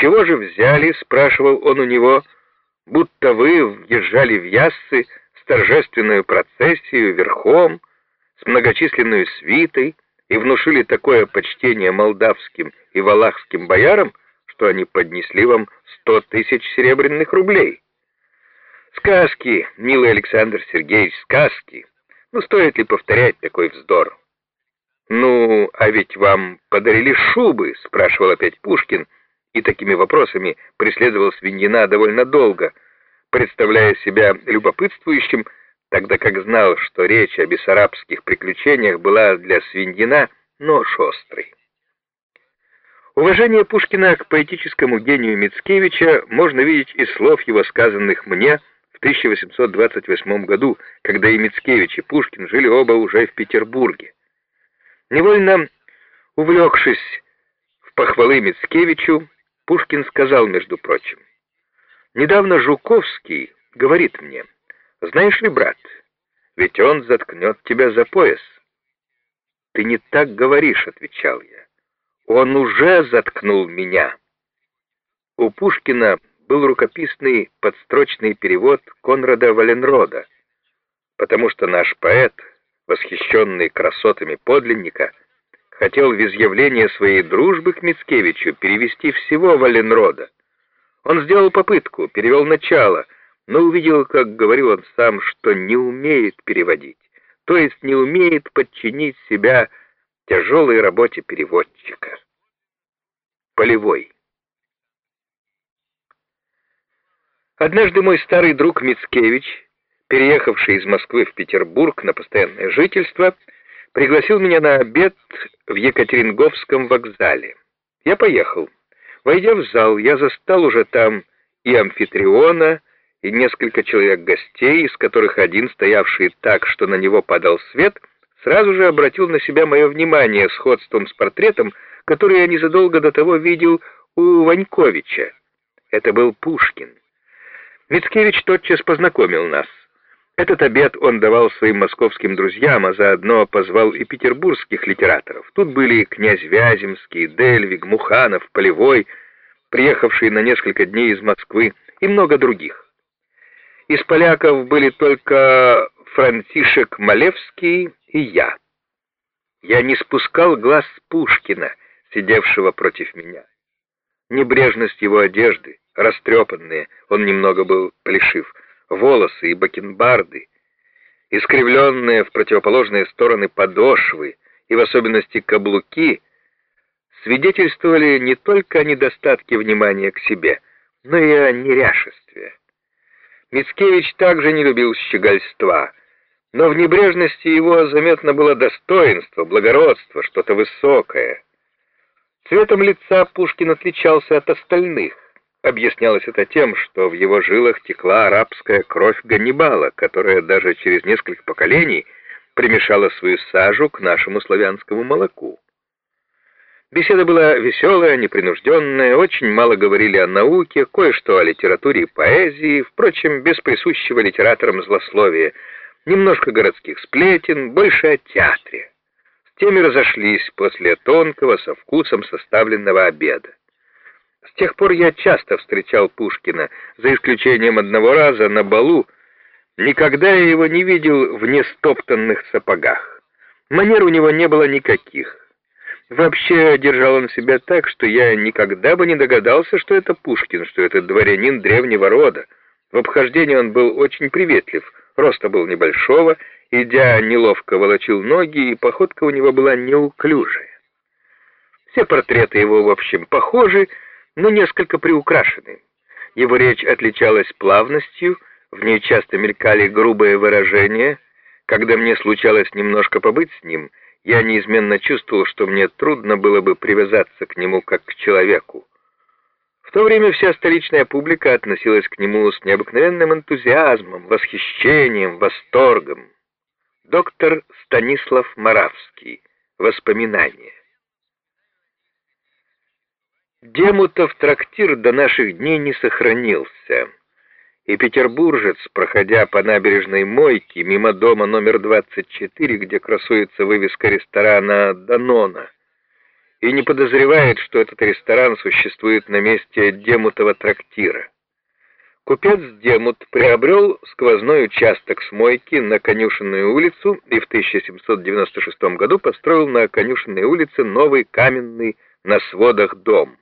чего же взяли?» — спрашивал он у него, — «будто вы въезжали в Яссы с торжественную процессию верхом, с многочисленной свитой и внушили такое почтение молдавским и валахским боярам, что они поднесли вам сто тысяч серебряных рублей». «Сказки, милый Александр Сергеевич, сказки. Ну, стоит ли повторять такой вздор?» «Ну, а ведь вам подарили шубы?» — спрашивал опять Пушкин, и такими вопросами преследовал Свиньина довольно долго, представляя себя любопытствующим, тогда как знал, что речь о бессарабских приключениях была для Свиньина нож острый. Уважение Пушкина к поэтическому гению Мицкевича можно видеть из слов его сказанных мне в 1828 году, когда и Мицкевич, и Пушкин жили оба уже в Петербурге. Невольно увлекшись в похвалы Мицкевичу, Пушкин сказал, между прочим, «Недавно Жуковский говорит мне, знаешь ли, брат, ведь он заткнет тебя за пояс». «Ты не так говоришь», — отвечал я. «Он уже заткнул меня». У Пушкина был рукописный подстрочный перевод Конрада Валенрода, потому что наш поэт — восхищенный красотами подлинника, хотел в изъявление своей дружбы к Мицкевичу перевести всего Валенрода. Он сделал попытку, перевел начало, но увидел, как говорил он сам, что не умеет переводить, то есть не умеет подчинить себя тяжелой работе переводчика. Полевой. Однажды мой старый друг Мицкевич переехавший из Москвы в Петербург на постоянное жительство, пригласил меня на обед в Екатеринговском вокзале. Я поехал. Войдя в зал, я застал уже там и амфитриона, и несколько человек гостей, из которых один, стоявший так, что на него падал свет, сразу же обратил на себя мое внимание сходством с портретом, который я незадолго до того видел у Ваньковича. Это был Пушкин. Мицкевич тотчас познакомил нас. Этот обед он давал своим московским друзьям, а заодно позвал и петербургских литераторов. Тут были князь Вяземский, Дельвиг, Муханов, Полевой, приехавшие на несколько дней из Москвы, и много других. Из поляков были только Франтишек Малевский и я. Я не спускал глаз с Пушкина, сидевшего против меня. Небрежность его одежды, растрепанные, он немного был плешив, волосы и бакенбарды, искривленные в противоположные стороны подошвы и в особенности каблуки, свидетельствовали не только о недостатке внимания к себе, но и о неряшестве. Мицкевич также не любил щегольства, но в небрежности его заметно было достоинство, благородство, что-то высокое. Цветом лица Пушкин отличался от остальных. Объяснялось это тем, что в его жилах текла арабская кровь Ганнибала, которая даже через несколько поколений примешала свою сажу к нашему славянскому молоку. Беседа была веселая, непринужденная, очень мало говорили о науке, кое-что о литературе и поэзии, впрочем, без присущего литераторам злословия, немножко городских сплетен, больше о театре. С теми разошлись после тонкого, со вкусом составленного обеда. С тех пор я часто встречал Пушкина, за исключением одного раза на балу. Никогда я его не видел в нестоптанных сапогах. Манер у него не было никаких. Вообще держал он себя так, что я никогда бы не догадался, что это Пушкин, что это дворянин древнего рода. В обхождении он был очень приветлив, роста был небольшого, идя неловко волочил ноги, и походка у него была неуклюжая. Все портреты его, в общем, похожи, но несколько приукрашены. Его речь отличалась плавностью, в ней часто мелькали грубые выражения. Когда мне случалось немножко побыть с ним, я неизменно чувствовал, что мне трудно было бы привязаться к нему как к человеку. В то время вся столичная публика относилась к нему с необыкновенным энтузиазмом, восхищением, восторгом. Доктор Станислав Моравский. Воспоминания. Демутов трактир до наших дней не сохранился, и петербуржец, проходя по набережной Мойки мимо дома номер 24, где красуется вывеска ресторана «Данона», и не подозревает, что этот ресторан существует на месте Демутова трактира. Купец Демут приобрел сквозной участок с мойки на Конюшенную улицу и в 1796 году построил на Конюшенной улице новый каменный на сводах дом.